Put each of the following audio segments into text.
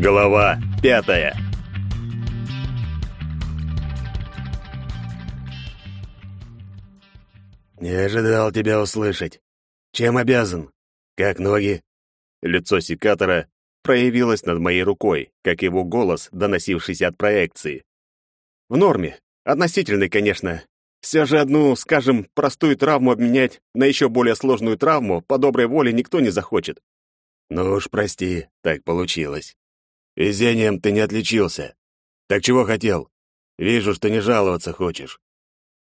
Глава пятая. «Не ожидал тебя услышать. Чем обязан? Как ноги?» Лицо секатора проявилось над моей рукой, как его голос, доносившийся от проекции. «В норме. Относительный, конечно. Все же одну, скажем, простую травму обменять на еще более сложную травму по доброй воле никто не захочет. Ну уж прости, так получилось. Везением ты не отличился. Так чего хотел? Вижу, что не жаловаться хочешь.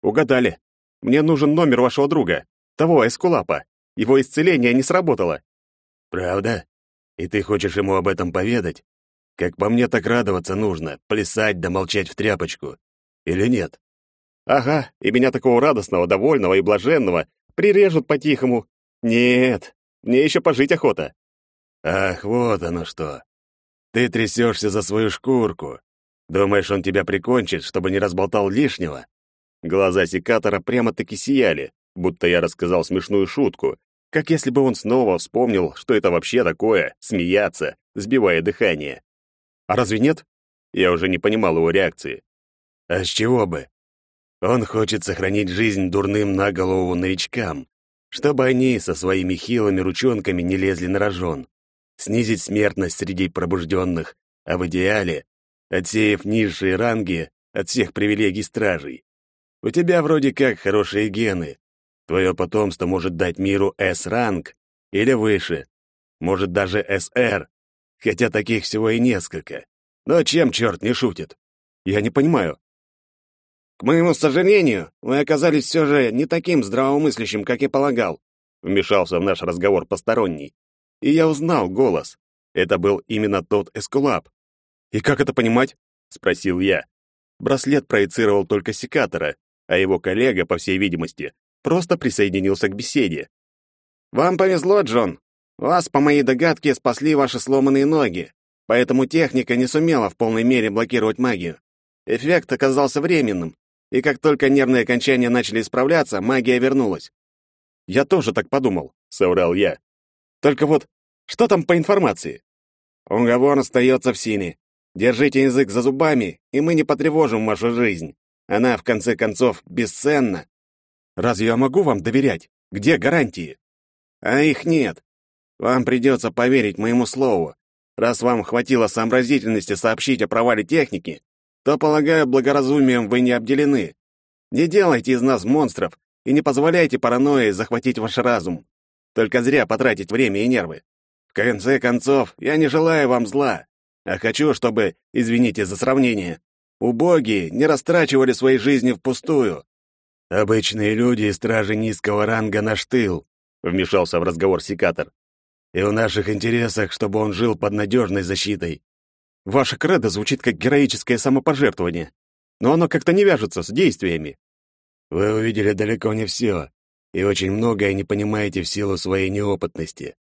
Угадали. Мне нужен номер вашего друга, того Эскулапа. Его исцеление не сработало. Правда? И ты хочешь ему об этом поведать? Как по мне, так радоваться нужно, плясать да молчать в тряпочку. Или нет? Ага, и меня такого радостного, довольного и блаженного прирежут по-тихому. Нет, мне еще пожить охота. Ах, вот оно что. Ты трясешься за свою шкурку. Думаешь, он тебя прикончит, чтобы не разболтал лишнего? Глаза секатора прямо-таки сияли, будто я рассказал смешную шутку, как если бы он снова вспомнил, что это вообще такое — смеяться, сбивая дыхание. А разве нет? Я уже не понимал его реакции. А с чего бы? Он хочет сохранить жизнь дурным на голову новичкам, чтобы они со своими хилыми ручонками не лезли на рожон, снизить смертность среди пробужденных, а в идеале, отсеяв низшие ранги от всех привилегий стражей. У тебя вроде как хорошие гены. Твое потомство может дать миру С-ранг или выше, может даже СР, хотя таких всего и несколько. Но чем черт не шутит? Я не понимаю, к моему сожалению, вы оказались все же не таким здравомыслящим, как я полагал, вмешался в наш разговор посторонний. И я узнал голос. Это был именно тот Эскулап. И как это понимать? спросил я. Браслет проецировал только секатора, а его коллега, по всей видимости, просто присоединился к беседе. Вам повезло, Джон. Вас, по моей догадке, спасли ваши сломанные ноги, поэтому техника не сумела в полной мере блокировать магию. Эффект оказался временным, и как только нервные окончания начали исправляться, магия вернулась. «Я тоже так подумал», — соврал я. «Только вот, что там по информации?» «Уговор остается в силе. Держите язык за зубами, и мы не потревожим вашу жизнь. Она, в конце концов, бесценна». «Разве я могу вам доверять? Где гарантии?» «А их нет. Вам придется поверить моему слову. Раз вам хватило сообразительности сообщить о провале техники, то, полагаю, благоразумием вы не обделены. Не делайте из нас монстров и не позволяйте паранойи захватить ваш разум. Только зря потратить время и нервы. В конце концов, я не желаю вам зла, а хочу, чтобы, извините за сравнение, убогие не растрачивали свои жизни впустую. Обычные люди и стражи низкого ранга наш тыл, вмешался в разговор секатор. И в наших интересах, чтобы он жил под надежной защитой. Ваша кредо звучит как героическое самопожертвование, но оно как-то не вяжется с действиями. Вы увидели далеко не все, и очень многое не понимаете в силу своей неопытности.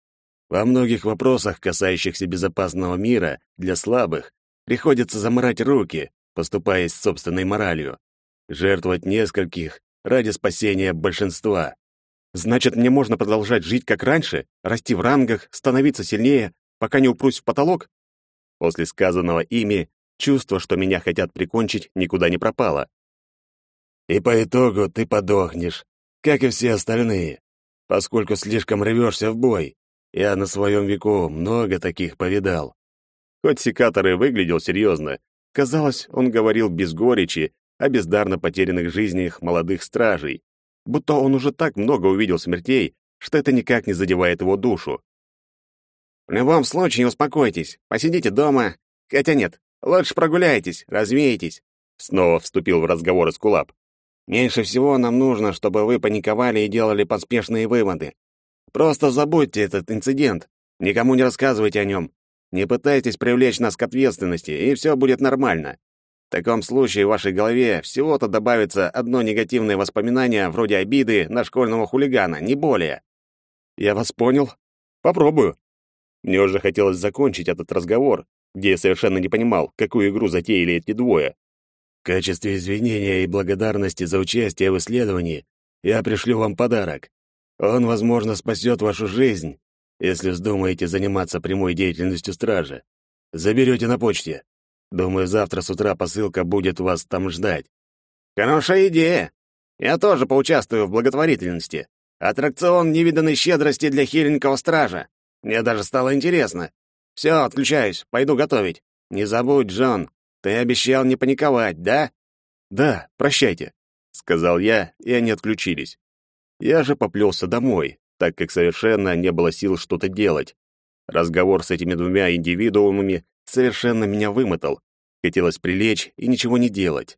Во многих вопросах, касающихся безопасного мира для слабых, приходится заморать руки, поступая с собственной моралью, жертвовать нескольких ради спасения большинства. Значит, мне можно продолжать жить как раньше, расти в рангах, становиться сильнее, пока не упрусь в потолок? После сказанного ими чувство, что меня хотят прикончить, никуда не пропало. И по итогу ты подохнешь, как и все остальные, поскольку слишком рвешься в бой. Я на своем веку много таких повидал. Хоть секатор и выглядел серьезно, казалось, он говорил без горечи о бездарно потерянных жизнях молодых стражей, будто он уже так много увидел смертей, что это никак не задевает его душу. В любом случае, успокойтесь, посидите дома. Хотя нет, лучше прогуляйтесь, развейтесь. Снова вступил в разговор Эскулап. Меньше всего нам нужно, чтобы вы паниковали и делали поспешные выводы. Просто забудьте этот инцидент. Никому не рассказывайте о нем. Не пытайтесь привлечь нас к ответственности, и все будет нормально. В таком случае в вашей голове всего-то добавится одно негативное воспоминание вроде обиды на школьного хулигана, не более. Я вас понял. Попробую. Мне уже хотелось закончить этот разговор, где я совершенно не понимал, какую игру затеяли эти двое. В качестве извинения и благодарности за участие в исследовании я пришлю вам подарок. Он, возможно, спасет вашу жизнь, если вздумаете заниматься прямой деятельностью стражи. Заберете на почте. Думаю, завтра с утра посылка будет вас там ждать. Хорошая идея. Я тоже поучаствую в благотворительности. Аттракцион невиданной щедрости для хиленького стража. Мне даже стало интересно. Все, отключаюсь, пойду готовить. Не забудь, Джон, ты обещал не паниковать, да? Да, прощайте, сказал я, и они отключились. Я же поплелся домой, так как совершенно не было сил что-то делать. Разговор с этими двумя индивидуумами совершенно меня вымотал. Хотелось прилечь и ничего не делать.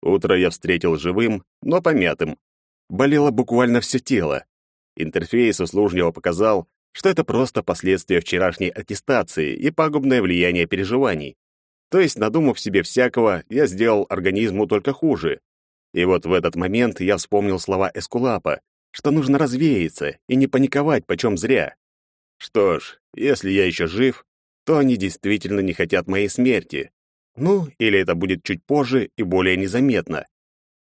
Утро я встретил живым, но помятым. Болело буквально все тело. Интерфейс услужливо показал, что это просто последствия вчерашней аттестации и пагубное влияние переживаний. То есть, надумав себе всякого, я сделал организму только хуже. И вот в этот момент я вспомнил слова Эскулапа, что нужно развеяться и не паниковать почем зря. Что ж, если я еще жив, то они действительно не хотят моей смерти. Ну, или это будет чуть позже и более незаметно.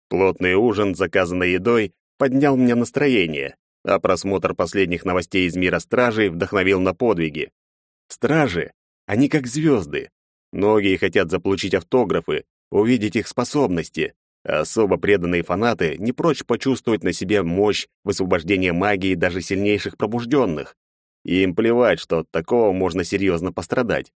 Плотный ужин, заказанный едой, поднял мне настроение, а просмотр последних новостей из мира стражей вдохновил на подвиги. Стражи, они как звезды. Многие хотят заполучить автографы, увидеть их способности, особо преданные фанаты не прочь почувствовать на себе мощь высвобождения магии даже сильнейших пробужденных. И им плевать, что от такого можно серьезно пострадать.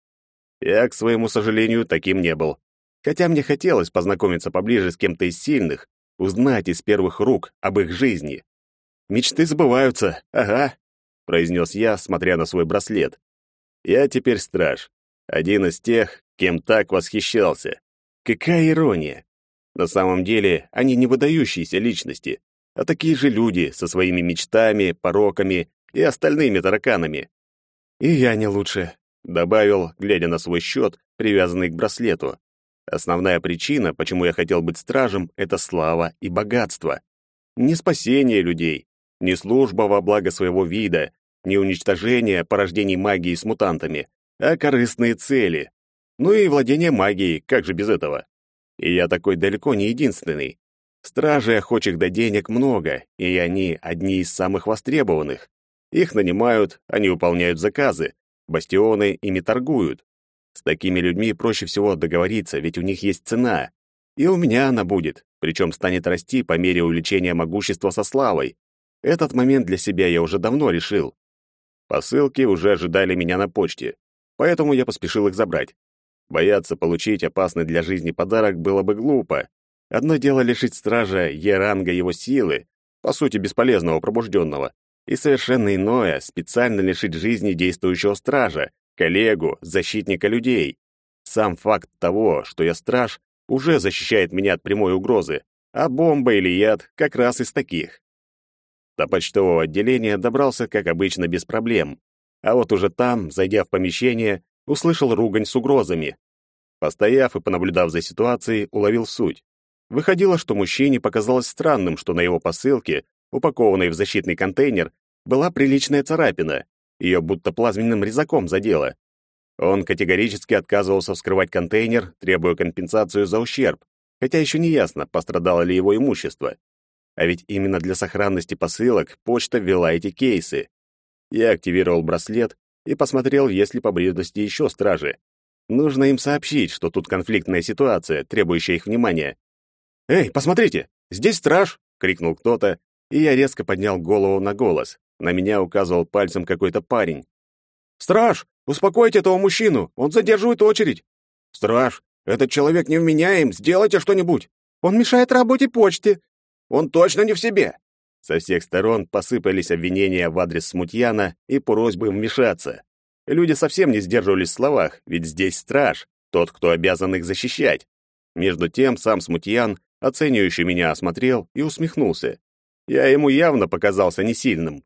Я, к своему сожалению, таким не был. Хотя мне хотелось познакомиться поближе с кем-то из сильных, узнать из первых рук об их жизни. Мечты сбываются, ага, произнес я, смотря на свой браслет. Я теперь страж, один из тех, кем так восхищался. Какая ирония! На самом деле, они не выдающиеся личности, а такие же люди со своими мечтами, пороками и остальными тараканами. И я не лучше, добавил, глядя на свой счет, привязанный к браслету. Основная причина, почему я хотел быть стражем, это слава и богатство. Не спасение людей, не служба во благо своего вида, не уничтожение порождений магии с мутантами, а корыстные цели. Ну и владение магией, как же без этого? И я такой далеко не единственный. Стражей охочих до денег много, и они одни из самых востребованных. Их нанимают, они выполняют заказы, бастионы ими торгуют. С такими людьми проще всего договориться, ведь у них есть цена. И у меня она будет, причем станет расти по мере увеличения могущества со славой. Этот момент для себя я уже давно решил. Посылки уже ожидали меня на почте, поэтому я поспешил их забрать. Бояться получить опасный для жизни подарок было бы глупо. Одно дело лишить стража Е-ранга его силы, по сути бесполезного пробужденного, и совершенно иное — специально лишить жизни действующего стража, коллегу, защитника людей. Сам факт того, что я страж, уже защищает меня от прямой угрозы, а бомба или яд как раз из таких. До почтового отделения добрался, как обычно, без проблем. А вот уже там, зайдя в помещение, услышал ругань с угрозами. Постояв и понаблюдав за ситуацией, уловил суть. Выходило, что мужчине показалось странным, что на его посылке, упакованной в защитный контейнер, была приличная царапина. Ее будто плазменным резаком задело. Он категорически отказывался вскрывать контейнер, требуя компенсацию за ущерб, хотя еще не ясно, пострадало ли его имущество. А ведь именно для сохранности посылок почта ввела эти кейсы. Я активировал браслет и посмотрел, есть ли поблизости еще стражи. Нужно им сообщить, что тут конфликтная ситуация, требующая их внимания. «Эй, посмотрите! Здесь страж!» — крикнул кто-то, и я резко поднял голову на голос. На меня указывал пальцем какой-то парень. «Страж, успокойте этого мужчину, он задерживает очередь!» «Страж, этот человек невменяем, сделайте что-нибудь! Он мешает работе почты!» Он точно не в себе!» Со всех сторон посыпались обвинения в адрес Смутьяна и просьбы вмешаться. Люди совсем не сдерживались в словах, ведь здесь страж, тот, кто обязан их защищать. Между тем сам Смутьян, оценивающий меня, осмотрел и усмехнулся. Я ему явно показался несильным.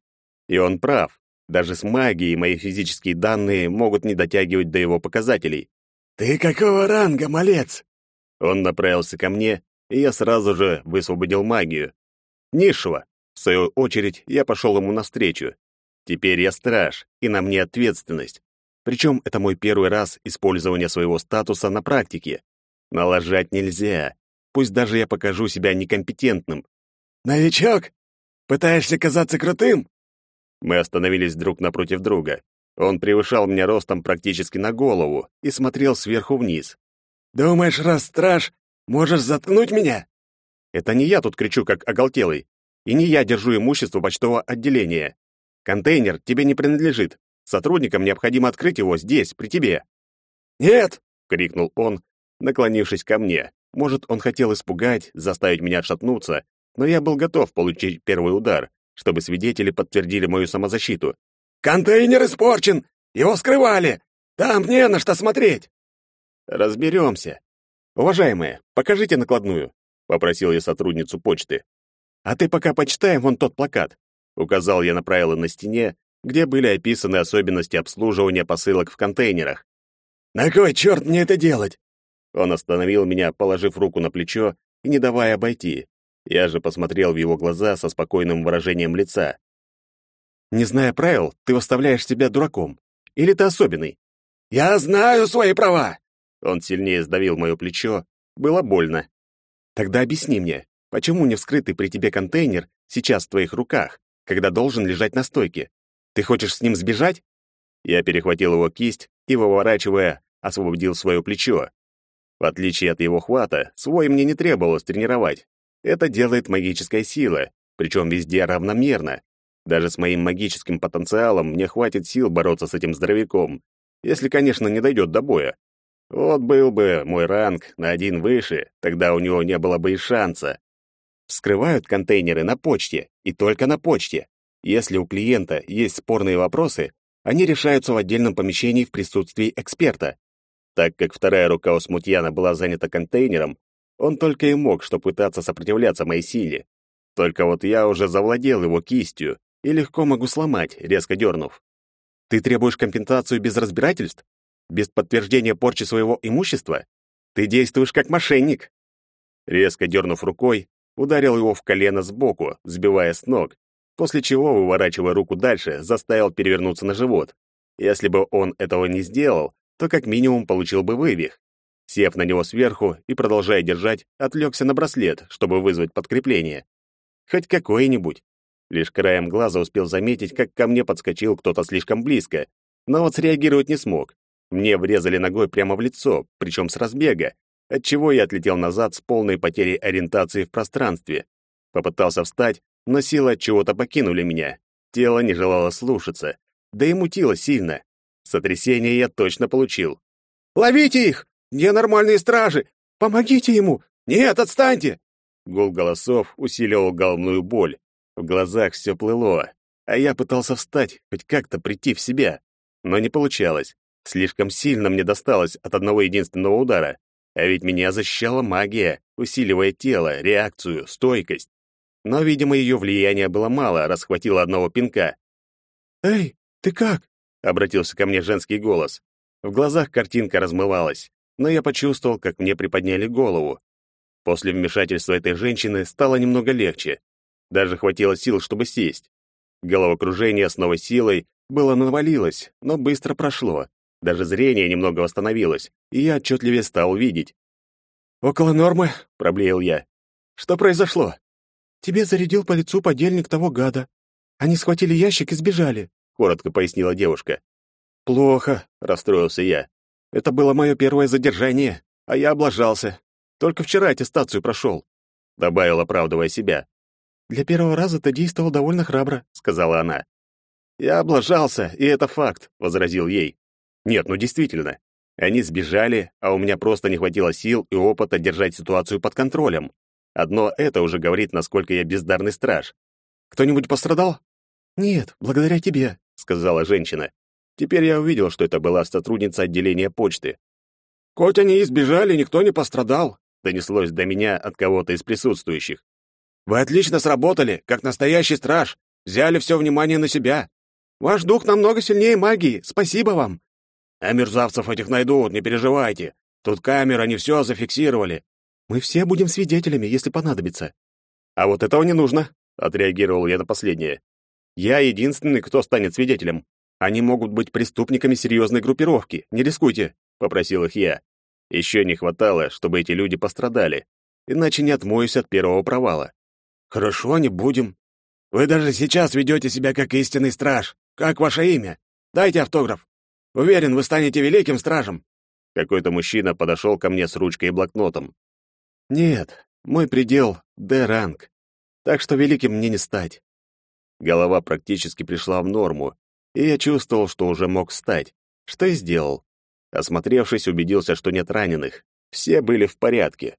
И он прав. Даже с магией мои физические данные могут не дотягивать до его показателей. «Ты какого ранга, малец?» Он направился ко мне, и я сразу же высвободил магию. Низшего. В свою очередь, я пошел ему навстречу. Теперь я страж, и на мне ответственность. Причем это мой первый раз использования своего статуса на практике. Налажать нельзя. Пусть даже я покажу себя некомпетентным. «Новичок? Пытаешься казаться крутым?» Мы остановились друг напротив друга. Он превышал меня ростом практически на голову и смотрел сверху вниз. «Думаешь, раз страж, можешь заткнуть меня?» Это не я тут кричу, как оголтелый. И не я держу имущество почтового отделения. Контейнер тебе не принадлежит. Сотрудникам необходимо открыть его здесь, при тебе. «Нет!» — крикнул он, наклонившись ко мне. Может, он хотел испугать, заставить меня отшатнуться, но я был готов получить первый удар, чтобы свидетели подтвердили мою самозащиту. «Контейнер испорчен! Его скрывали! Там не на что смотреть!» «Разберемся. Уважаемые, покажите накладную», — попросил я сотрудницу почты. «А ты пока почитаем вон тот плакат», — указал я на правила на стене, где были описаны особенности обслуживания посылок в контейнерах. «На кой черт мне это делать?» Он остановил меня, положив руку на плечо и не давая обойти. Я же посмотрел в его глаза со спокойным выражением лица. «Не зная правил, ты выставляешь себя дураком. Или ты особенный?» «Я знаю свои права!» Он сильнее сдавил мое плечо. Было больно. «Тогда объясни мне, почему не вскрытый при тебе контейнер сейчас в твоих руках, когда должен лежать на стойке? Ты хочешь с ним сбежать?» Я перехватил его кисть и, выворачивая, освободил свое плечо. В отличие от его хвата, свой мне не требовалось тренировать. Это делает магическая сила, причем везде равномерно. Даже с моим магическим потенциалом мне хватит сил бороться с этим здоровяком, если, конечно, не дойдет до боя. Вот был бы мой ранг на один выше, тогда у него не было бы и шанса. Вскрывают контейнеры на почте, и только на почте. Если у клиента есть спорные вопросы, они решаются в отдельном помещении в присутствии эксперта. Так как вторая рука у Смутьяна была занята контейнером, он только и мог что пытаться сопротивляться моей силе. Только вот я уже завладел его кистью и легко могу сломать, резко дернув. Ты требуешь компенсацию без разбирательств? Без подтверждения порчи своего имущества? Ты действуешь как мошенник. Резко дернув рукой, ударил его в колено сбоку, сбивая с ног, после чего, выворачивая руку дальше, заставил перевернуться на живот. Если бы он этого не сделал, то как минимум получил бы вывих. Сев на него сверху и продолжая держать, отвлекся на браслет, чтобы вызвать подкрепление. Хоть какое-нибудь. Лишь краем глаза успел заметить, как ко мне подскочил кто-то слишком близко, но вот среагировать не смог. Мне врезали ногой прямо в лицо, причем с разбега, отчего я отлетел назад с полной потерей ориентации в пространстве. Попытался встать, но силы от чего-то покинули меня. Тело не желало слушаться, да и мутило сильно. Сотрясение я точно получил. «Ловите их! Ненормальные стражи! Помогите ему! Нет, отстаньте!» Гул голосов усиливал головную боль. В глазах все плыло, а я пытался встать, хоть как-то прийти в себя. Но не получалось. Слишком сильно мне досталось от одного единственного удара. А ведь меня защищала магия, усиливая тело, реакцию, стойкость. Но, видимо, ее влияния было мало, раз хватило одного пинка. «Эй, ты как?» — обратился ко мне женский голос. В глазах картинка размывалась, но я почувствовал, как мне приподняли голову. После вмешательства этой женщины стало немного легче. Даже хватило сил, чтобы сесть. Головокружение с новой силой было навалилось, но быстро прошло. Даже зрение немного восстановилось, и я отчетливее стал видеть. «Около нормы», — проблеял я. «Что произошло?» «Тебе зарядил по лицу подельник того гада. Они схватили ящик и сбежали коротко пояснила девушка. Плохо, расстроился я. Это было мое первое задержание, а я облажался. Только вчера аттестацию прошел», — добавил, оправдывая себя. «Для первого раза ты действовал довольно храбро», — сказала она. «Я облажался, и это факт», — возразил ей. «Нет, ну действительно. Они сбежали, а у меня просто не хватило сил и опыта держать ситуацию под контролем. Одно это уже говорит, насколько я бездарный страж. Кто-нибудь пострадал?» «Нет, благодаря тебе», сказала женщина. Теперь я увидел, что это была сотрудница отделения почты. «Хоть они и сбежали, никто не пострадал», — донеслось до меня от кого-то из присутствующих. «Вы отлично сработали, как настоящий страж. Взяли все внимание на себя. Ваш дух намного сильнее магии. Спасибо вам». «А мерзавцев этих найдут, не переживайте. Тут камеры, они все зафиксировали». «Мы все будем свидетелями, если понадобится». «А вот этого не нужно», — отреагировал я на последнее. Я единственный, кто станет свидетелем. Они могут быть преступниками серьезной группировки. Не рискуйте, попросил их я. Еще не хватало, чтобы эти люди пострадали, иначе не отмоюсь от первого провала. Хорошо, не будем. Вы даже сейчас ведете себя как истинный страж. Как ваше имя? Дайте автограф. Уверен, вы станете великим стражем. Какой-то мужчина подошел ко мне с ручкой и блокнотом. Нет, мой предел — Д-ранг. Так что великим мне не стать. Голова практически пришла в норму, и я чувствовал, что уже мог встать, что и сделал. Осмотревшись, убедился, что нет раненых. Все были в порядке.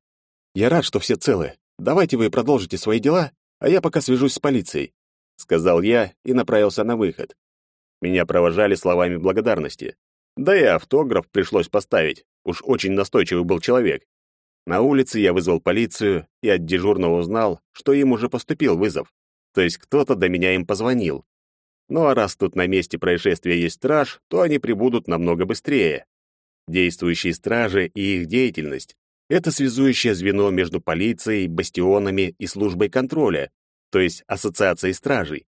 Я рад, что все целы. Давайте вы продолжите свои дела, а я пока свяжусь с полицией, сказал я и направился на выход. Меня провожали словами благодарности. Да и автограф пришлось поставить. Уж очень настойчивый был человек. На улице я вызвал полицию и от дежурного узнал, что им уже поступил вызов. То есть кто-то до меня им позвонил. Ну а раз тут на месте происшествия есть страж, то они прибудут намного быстрее. Действующие стражи и их деятельность — это связующее звено между полицией, бастионами и службой контроля, то есть ассоциацией стражей.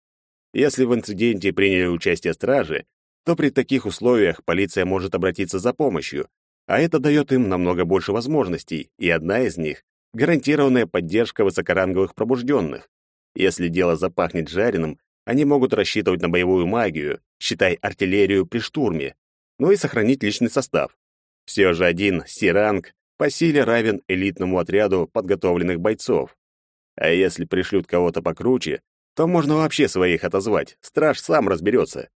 Если в инциденте приняли участие стражи, то при таких условиях полиция может обратиться за помощью, а это дает им намного больше возможностей, и одна из них — гарантированная поддержка высокоранговых пробужденных. Если дело запахнет жареным, они могут рассчитывать на боевую магию, считай артиллерию при штурме, ну и сохранить личный состав. Все же один Сиранг по силе равен элитному отряду подготовленных бойцов. А если пришлют кого-то покруче, то можно вообще своих отозвать, страж сам разберется.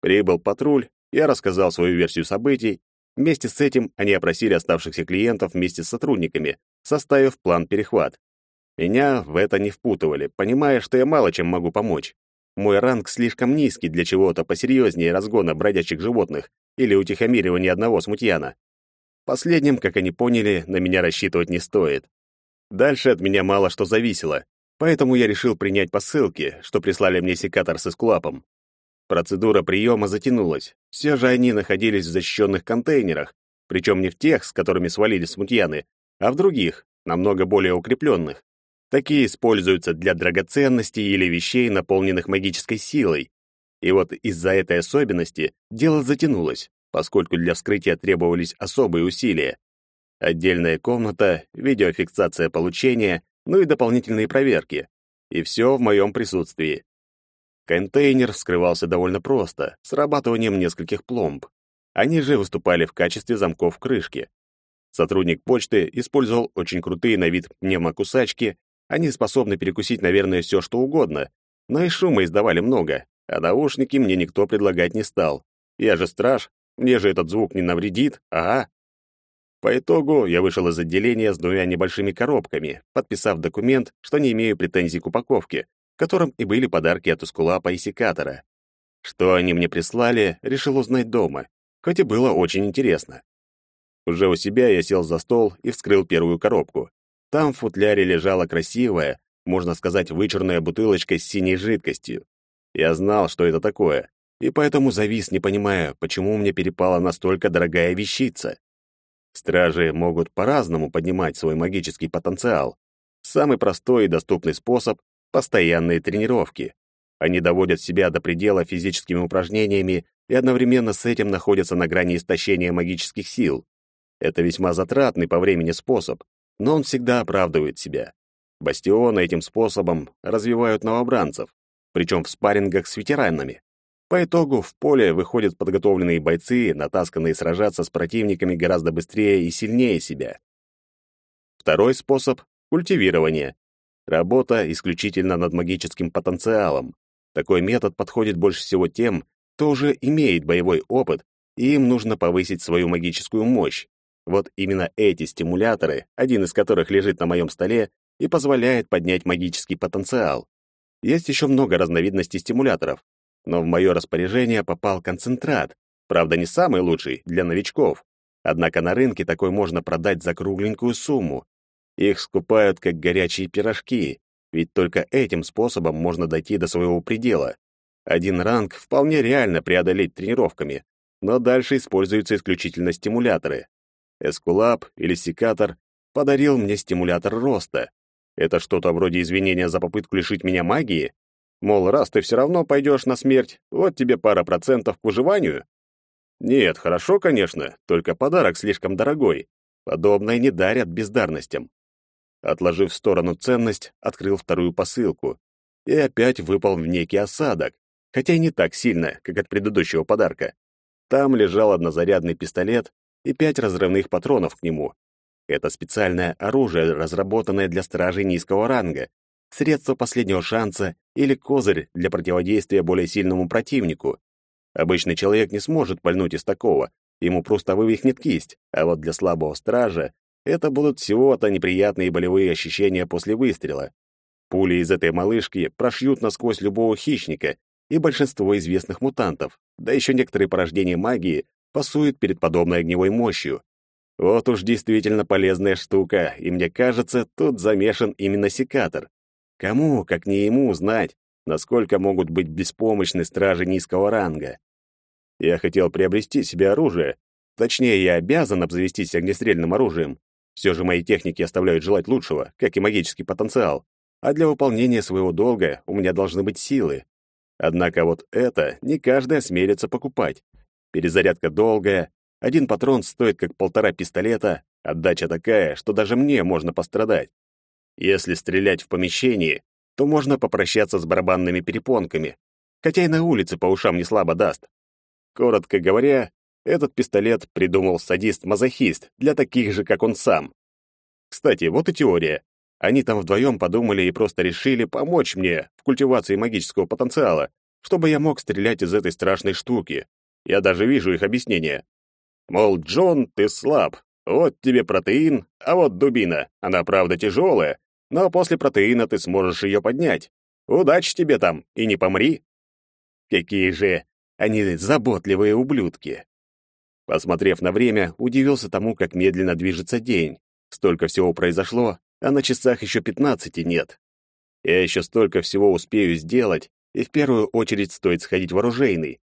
Прибыл патруль, я рассказал свою версию событий. Вместе с этим они опросили оставшихся клиентов вместе с сотрудниками, составив план перехват. Меня в это не впутывали, понимая, что я мало чем могу помочь. Мой ранг слишком низкий для чего-то посерьезнее разгона бродячих животных или утихомиривания одного смутьяна. Последним, как они поняли, на меня рассчитывать не стоит. Дальше от меня мало что зависело, поэтому я решил принять посылки, что прислали мне секатор с эскулапом. Процедура приема затянулась. Все же они находились в защищенных контейнерах, причем не в тех, с которыми свалились смутьяны, а в других, намного более укрепленных. Такие используются для драгоценностей или вещей, наполненных магической силой. И вот из-за этой особенности дело затянулось, поскольку для вскрытия требовались особые усилия. Отдельная комната, видеофиксация получения, ну и дополнительные проверки. И все в моем присутствии. Контейнер вскрывался довольно просто, срабатыванием нескольких пломб. Они же выступали в качестве замков крышки. Сотрудник почты использовал очень крутые на вид пневмокусачки. Они способны перекусить, наверное, все, что угодно, но и шума издавали много, а наушники мне никто предлагать не стал. Я же страж, мне же этот звук не навредит, ага. По итогу я вышел из отделения с двумя небольшими коробками, подписав документ, что не имею претензий к упаковке, которым и были подарки от Ускулапа и Секатора. Что они мне прислали, решил узнать дома, хоть и было очень интересно. Уже у себя я сел за стол и вскрыл первую коробку. Там в футляре лежала красивая, можно сказать, вычурная бутылочка с синей жидкостью. Я знал, что это такое, и поэтому завис, не понимая, почему мне перепала настолько дорогая вещица. Стражи могут по-разному поднимать свой магический потенциал. Самый простой и доступный способ постоянные тренировки. Они доводят себя до предела физическими упражнениями и одновременно с этим находятся на грани истощения магических сил. Это весьма затратный по времени способ, но он всегда оправдывает себя. Бастионы этим способом развивают новобранцев, причем в спаррингах с ветеранами. По итогу в поле выходят подготовленные бойцы, натасканные сражаться с противниками гораздо быстрее и сильнее себя. Второй способ — культивирование. Работа исключительно над магическим потенциалом. Такой метод подходит больше всего тем, кто уже имеет боевой опыт, и им нужно повысить свою магическую мощь. Вот именно эти стимуляторы, один из которых лежит на моем столе, и позволяет поднять магический потенциал. Есть еще много разновидностей стимуляторов, но в мое распоряжение попал концентрат, правда, не самый лучший для новичков. Однако на рынке такой можно продать за кругленькую сумму, их скупают как горячие пирожки, ведь только этим способом можно дойти до своего предела. Один ранг вполне реально преодолеть тренировками, но дальше используются исключительно стимуляторы. Эскулап или секатор подарил мне стимулятор роста. Это что-то вроде извинения за попытку лишить меня магии? Мол, раз ты все равно пойдешь на смерть, вот тебе пара процентов к выживанию? Нет, хорошо, конечно, только подарок слишком дорогой. Подобное не дарят бездарностям. Отложив в сторону ценность, открыл вторую посылку и опять выпал в некий осадок. хотя и не так сильно, как от предыдущего подарка. Там лежал однозарядный пистолет и пять разрывных патронов к нему. Это специальное оружие, разработанное для стражей низкого ранга, средство последнего шанса или козырь для противодействия более сильному противнику. Обычный человек не сможет пальнуть из такого, ему просто вывихнет кисть, а вот для слабого стража это будут всего-то неприятные болевые ощущения после выстрела. Пули из этой малышки прошьют насквозь любого хищника и большинство известных мутантов, да еще некоторые порождения магии пасуют перед подобной огневой мощью. Вот уж действительно полезная штука, и мне кажется, тут замешан именно секатор. Кому, как не ему, знать, насколько могут быть беспомощны стражи низкого ранга. Я хотел приобрести себе оружие. Точнее, я обязан обзавестись огнестрельным оружием. Все же мои техники оставляют желать лучшего, как и магический потенциал. А для выполнения своего долга у меня должны быть силы. Однако вот это не каждый осмелится покупать. Перезарядка долгая, один патрон стоит как полтора пистолета, отдача такая, что даже мне можно пострадать. Если стрелять в помещении, то можно попрощаться с барабанными перепонками, хотя и на улице по ушам не слабо даст. Коротко говоря, этот пистолет придумал садист-мазохист для таких же, как он сам. Кстати, вот и теория. Они там вдвоем подумали и просто решили помочь мне в культивации магического потенциала, чтобы я мог стрелять из этой страшной штуки. Я даже вижу их объяснение. Мол, Джон, ты слаб. Вот тебе протеин, а вот дубина. Она, правда, тяжелая, но после протеина ты сможешь ее поднять. Удачи тебе там, и не помри. Какие же они заботливые ублюдки. Посмотрев на время, удивился тому, как медленно движется день. Столько всего произошло, а на часах еще пятнадцати нет. Я еще столько всего успею сделать, и в первую очередь стоит сходить в оружейный.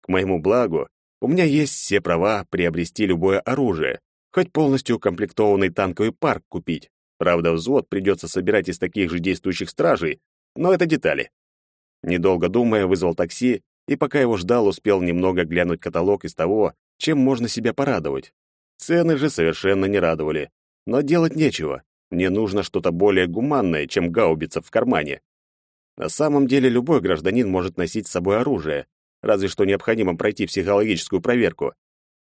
К моему благу, у меня есть все права приобрести любое оружие, хоть полностью укомплектованный танковый парк купить. Правда, взвод придется собирать из таких же действующих стражей, но это детали. Недолго думая, вызвал такси, и пока его ждал, успел немного глянуть каталог из того, чем можно себя порадовать. Цены же совершенно не радовали. Но делать нечего. Мне нужно что-то более гуманное, чем гаубица в кармане. На самом деле любой гражданин может носить с собой оружие, разве что необходимо пройти психологическую проверку.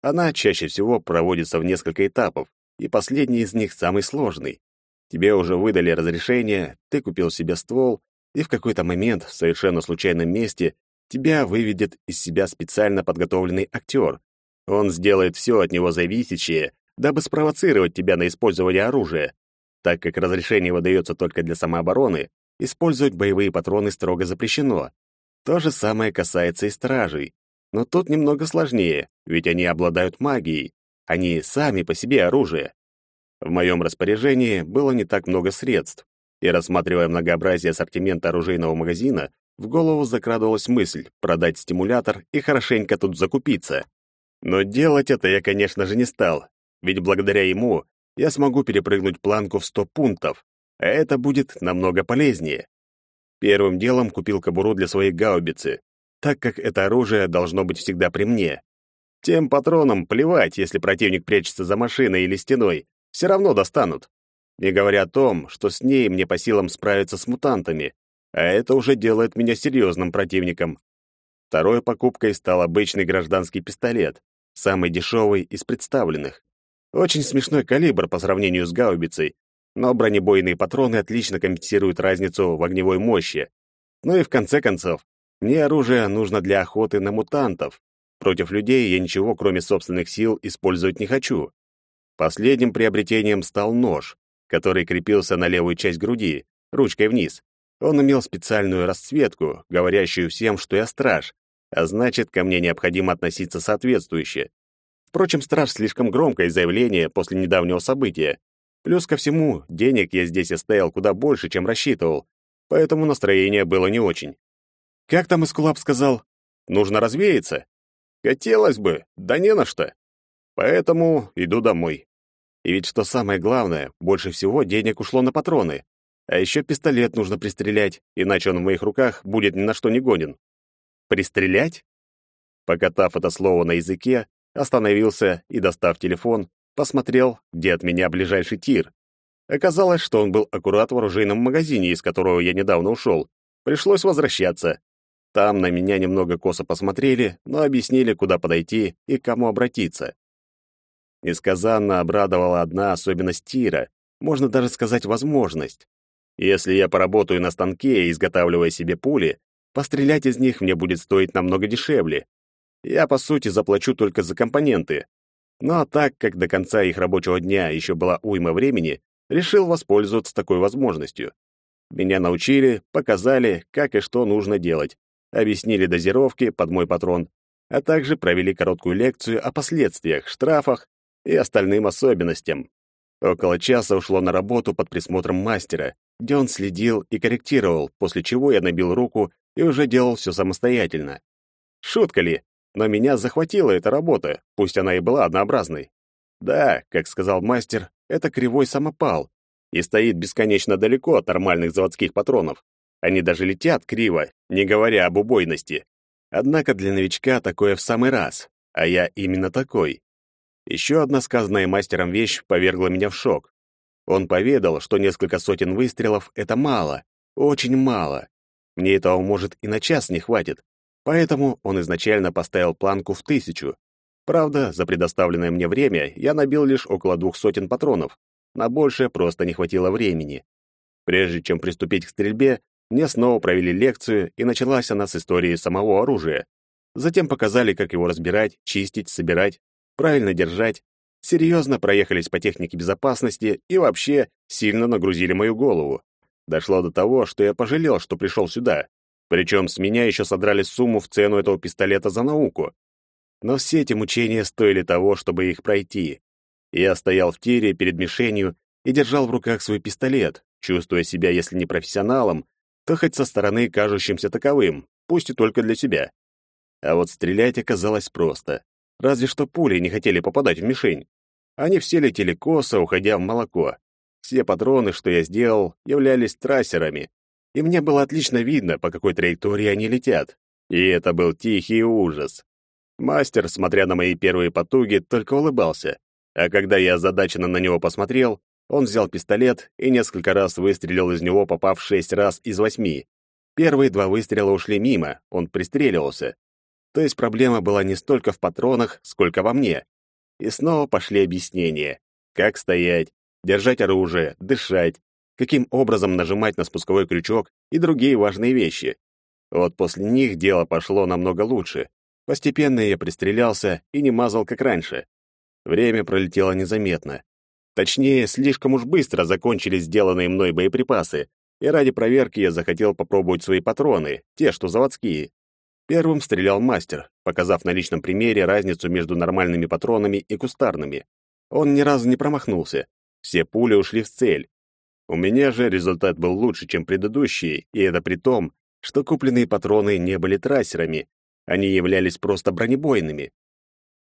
Она чаще всего проводится в несколько этапов, и последний из них самый сложный. Тебе уже выдали разрешение, ты купил себе ствол, и в какой-то момент в совершенно случайном месте тебя выведет из себя специально подготовленный актер. Он сделает все от него зависящее, дабы спровоцировать тебя на использование оружия. Так как разрешение выдается только для самообороны, использовать боевые патроны строго запрещено. То же самое касается и стражей. Но тут немного сложнее, ведь они обладают магией. Они сами по себе оружие. В моем распоряжении было не так много средств, и, рассматривая многообразие ассортимента оружейного магазина, в голову закрадывалась мысль продать стимулятор и хорошенько тут закупиться. Но делать это я, конечно же, не стал, ведь благодаря ему я смогу перепрыгнуть планку в 100 пунктов, а это будет намного полезнее. Первым делом купил кобуру для своей гаубицы, так как это оружие должно быть всегда при мне. Тем патронам плевать, если противник прячется за машиной или стеной, все равно достанут. Не говоря о том, что с ней мне по силам справиться с мутантами, а это уже делает меня серьезным противником. Второй покупкой стал обычный гражданский пистолет, самый дешевый из представленных. Очень смешной калибр по сравнению с гаубицей, но бронебойные патроны отлично компенсируют разницу в огневой мощи. Ну и в конце концов, мне оружие нужно для охоты на мутантов. Против людей я ничего, кроме собственных сил, использовать не хочу. Последним приобретением стал нож, который крепился на левую часть груди, ручкой вниз. Он имел специальную расцветку, говорящую всем, что я страж, а значит, ко мне необходимо относиться соответствующе. Впрочем, страж слишком громкое заявление после недавнего события. Плюс ко всему, денег я здесь оставил куда больше, чем рассчитывал, поэтому настроение было не очень. Как там Искулап сказал? Нужно развеяться? Хотелось бы, да не на что. Поэтому иду домой. И ведь что самое главное, больше всего денег ушло на патроны. А еще пистолет нужно пристрелять, иначе он в моих руках будет ни на что не годен. Пристрелять? Покатав это слово на языке, остановился и, достав телефон, посмотрел, где от меня ближайший тир. Оказалось, что он был аккурат в оружейном магазине, из которого я недавно ушел. Пришлось возвращаться. Там на меня немного косо посмотрели, но объяснили, куда подойти и к кому обратиться. Несказанно обрадовала одна особенность тира, можно даже сказать возможность. Если я поработаю на станке, изготавливая себе пули, пострелять из них мне будет стоить намного дешевле. Я, по сути, заплачу только за компоненты. Но так как до конца их рабочего дня еще была уйма времени, решил воспользоваться такой возможностью. Меня научили, показали, как и что нужно делать, объяснили дозировки под мой патрон, а также провели короткую лекцию о последствиях, штрафах и остальным особенностям. Около часа ушло на работу под присмотром мастера, где он следил и корректировал, после чего я набил руку и уже делал все самостоятельно. Шутка ли? Но меня захватила эта работа, пусть она и была однообразной. Да, как сказал мастер, это кривой самопал и стоит бесконечно далеко от нормальных заводских патронов. Они даже летят криво, не говоря об убойности. Однако для новичка такое в самый раз, а я именно такой. Еще одна сказанная мастером вещь повергла меня в шок. Он поведал, что несколько сотен выстрелов — это мало, очень мало. Мне этого, может, и на час не хватит. Поэтому он изначально поставил планку в тысячу. Правда, за предоставленное мне время я набил лишь около двух сотен патронов. На большее просто не хватило времени. Прежде чем приступить к стрельбе, мне снова провели лекцию, и началась она с истории самого оружия. Затем показали, как его разбирать, чистить, собирать, правильно держать, серьезно проехались по технике безопасности и вообще сильно нагрузили мою голову. Дошло до того, что я пожалел, что пришел сюда. Причем с меня еще содрали сумму в цену этого пистолета за науку. Но все эти мучения стоили того, чтобы их пройти. Я стоял в тире перед мишенью и держал в руках свой пистолет, чувствуя себя, если не профессионалом, то хоть со стороны кажущимся таковым, пусть и только для себя. А вот стрелять оказалось просто. Разве что пули не хотели попадать в мишень. Они все летели косо, уходя в молоко. Все патроны, что я сделал, являлись трассерами, и мне было отлично видно, по какой траектории они летят. И это был тихий ужас. Мастер, смотря на мои первые потуги, только улыбался. А когда я озадаченно на него посмотрел, он взял пистолет и несколько раз выстрелил из него, попав шесть раз из восьми. Первые два выстрела ушли мимо, он пристреливался. То есть проблема была не столько в патронах, сколько во мне. И снова пошли объяснения. Как стоять, держать оружие, дышать, каким образом нажимать на спусковой крючок и другие важные вещи. Вот после них дело пошло намного лучше. Постепенно я пристрелялся и не мазал, как раньше. Время пролетело незаметно. Точнее, слишком уж быстро закончились сделанные мной боеприпасы, и ради проверки я захотел попробовать свои патроны, те, что заводские. Первым стрелял мастер, показав на личном примере разницу между нормальными патронами и кустарными. Он ни разу не промахнулся. Все пули ушли в цель. У меня же результат был лучше, чем предыдущие, и это при том, что купленные патроны не были трассерами, они являлись просто бронебойными.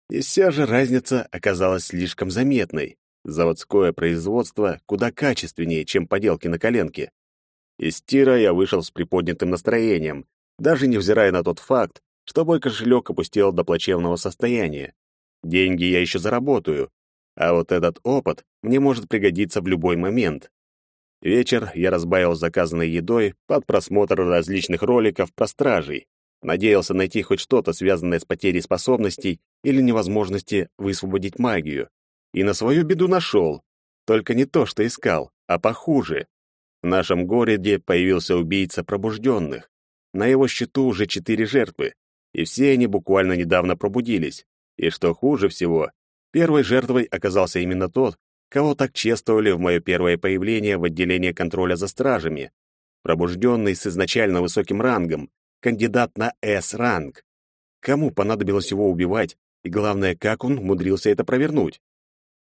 И все же разница оказалась слишком заметной. Заводское производство куда качественнее, чем поделки на коленке. Из тира я вышел с приподнятым настроением, даже невзирая на тот факт, что мой кошелек опустел до плачевного состояния. Деньги я еще заработаю, а вот этот опыт мне может пригодиться в любой момент. Вечер я разбавил заказанной едой под просмотр различных роликов про стражей. Надеялся найти хоть что-то, связанное с потерей способностей или невозможности высвободить магию. И на свою беду нашел. Только не то, что искал, а похуже. В нашем городе появился убийца пробужденных. На его счету уже четыре жертвы, и все они буквально недавно пробудились. И что хуже всего, первой жертвой оказался именно тот, кого так чествовали в мое первое появление в отделении контроля за стражами. Пробужденный с изначально высоким рангом, кандидат на С-ранг. Кому понадобилось его убивать, и главное, как он умудрился это провернуть?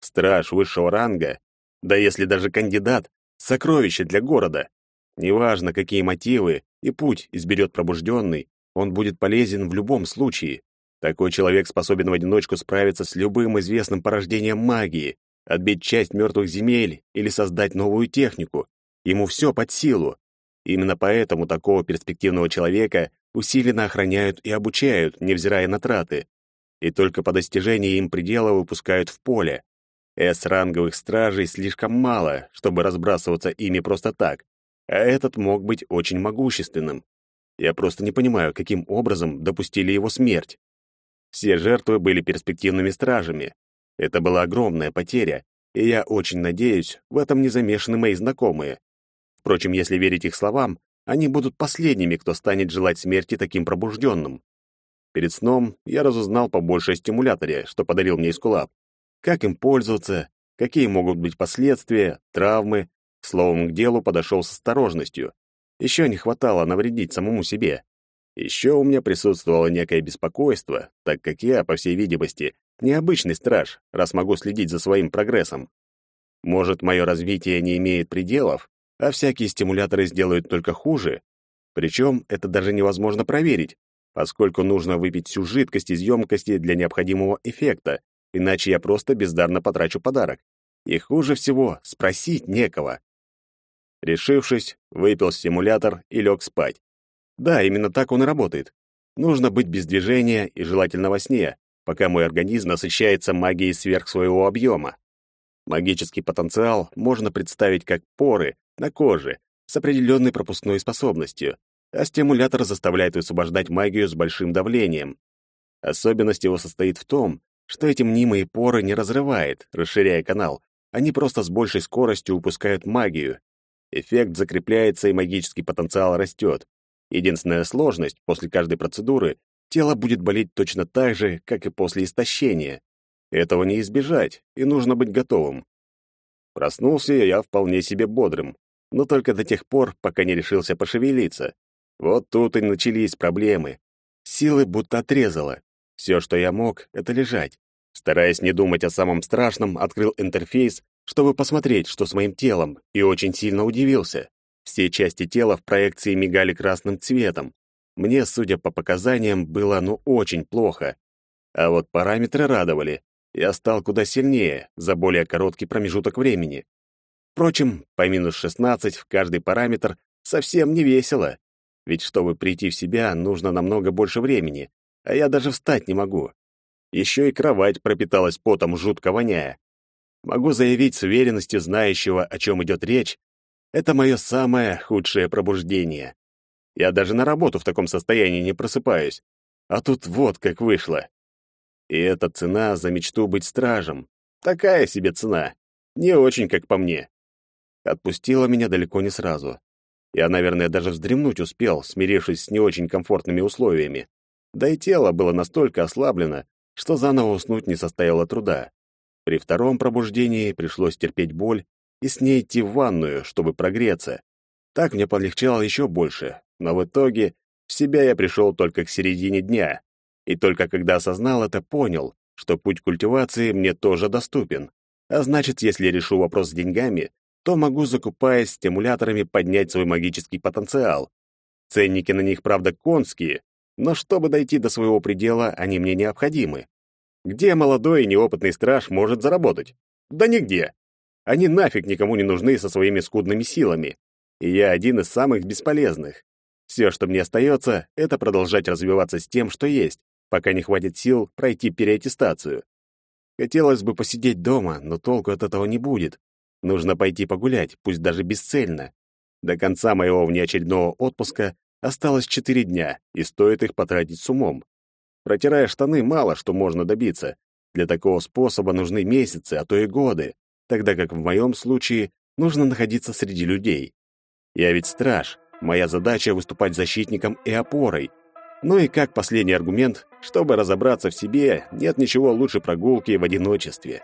Страж высшего ранга, да если даже кандидат, сокровище для города. Неважно, какие мотивы и путь изберет пробужденный, он будет полезен в любом случае. Такой человек способен в одиночку справиться с любым известным порождением магии, отбить часть мертвых земель или создать новую технику. Ему все под силу. Именно поэтому такого перспективного человека усиленно охраняют и обучают, невзирая на траты. И только по достижении им предела выпускают в поле. С-ранговых стражей слишком мало, чтобы разбрасываться ими просто так, а этот мог быть очень могущественным. Я просто не понимаю, каким образом допустили его смерть. Все жертвы были перспективными стражами. Это была огромная потеря, и я очень надеюсь, в этом не замешаны мои знакомые. Впрочем, если верить их словам, они будут последними, кто станет желать смерти таким пробужденным. Перед сном я разузнал побольше о стимуляторе, что подарил мне Искулап. Как им пользоваться, какие могут быть последствия, травмы. Словом, к делу подошел с осторожностью. Еще не хватало навредить самому себе. Еще у меня присутствовало некое беспокойство, так как я, по всей видимости, необычный страж, раз могу следить за своим прогрессом. Может, мое развитие не имеет пределов, а всякие стимуляторы сделают только хуже? Причем это даже невозможно проверить, поскольку нужно выпить всю жидкость из емкости для необходимого эффекта, иначе я просто бездарно потрачу подарок. И хуже всего спросить некого. Решившись, выпил стимулятор и лег спать. Да, именно так он и работает. Нужно быть без движения и желательно во сне, пока мой организм насыщается магией сверх своего объема. Магический потенциал можно представить как поры на коже с определенной пропускной способностью, а стимулятор заставляет высвобождать магию с большим давлением. Особенность его состоит в том, что эти мнимые поры не разрывает, расширяя канал, они просто с большей скоростью упускают магию. Эффект закрепляется, и магический потенциал растет. Единственная сложность — после каждой процедуры тело будет болеть точно так же, как и после истощения. Этого не избежать, и нужно быть готовым. Проснулся я вполне себе бодрым, но только до тех пор, пока не решился пошевелиться. Вот тут и начались проблемы. Силы будто отрезало. Все, что я мог, — это лежать. Стараясь не думать о самом страшном, открыл интерфейс, чтобы посмотреть, что с моим телом, и очень сильно удивился. Все части тела в проекции мигали красным цветом. Мне, судя по показаниям, было ну очень плохо. А вот параметры радовали. Я стал куда сильнее за более короткий промежуток времени. Впрочем, по минус 16 в каждый параметр совсем не весело. Ведь чтобы прийти в себя, нужно намного больше времени, а я даже встать не могу. Еще и кровать пропиталась потом, жутко воняя. Могу заявить с уверенностью знающего, о чем идет речь, это мое самое худшее пробуждение. Я даже на работу в таком состоянии не просыпаюсь. А тут вот как вышло. И это цена за мечту быть стражем. Такая себе цена. Не очень, как по мне. Отпустила меня далеко не сразу. Я, наверное, даже вздремнуть успел, смирившись с не очень комфортными условиями. Да и тело было настолько ослаблено, что заново уснуть не составило труда. При втором пробуждении пришлось терпеть боль и с ней идти в ванную, чтобы прогреться. Так мне полегчало еще больше, но в итоге в себя я пришел только к середине дня. И только когда осознал это, понял, что путь культивации мне тоже доступен. А значит, если решу вопрос с деньгами, то могу, закупаясь стимуляторами, поднять свой магический потенциал. Ценники на них, правда, конские, но чтобы дойти до своего предела, они мне необходимы. Где молодой и неопытный страж может заработать? Да нигде. Они нафиг никому не нужны со своими скудными силами. И я один из самых бесполезных. Все, что мне остается, это продолжать развиваться с тем, что есть, пока не хватит сил пройти переаттестацию. Хотелось бы посидеть дома, но толку от этого не будет. Нужно пойти погулять, пусть даже бесцельно. До конца моего внеочередного отпуска осталось четыре дня, и стоит их потратить с умом. Протирая штаны, мало что можно добиться. Для такого способа нужны месяцы, а то и годы, тогда как в моем случае нужно находиться среди людей. Я ведь страж, моя задача — выступать защитником и опорой. Ну и как последний аргумент, чтобы разобраться в себе, нет ничего лучше прогулки в одиночестве.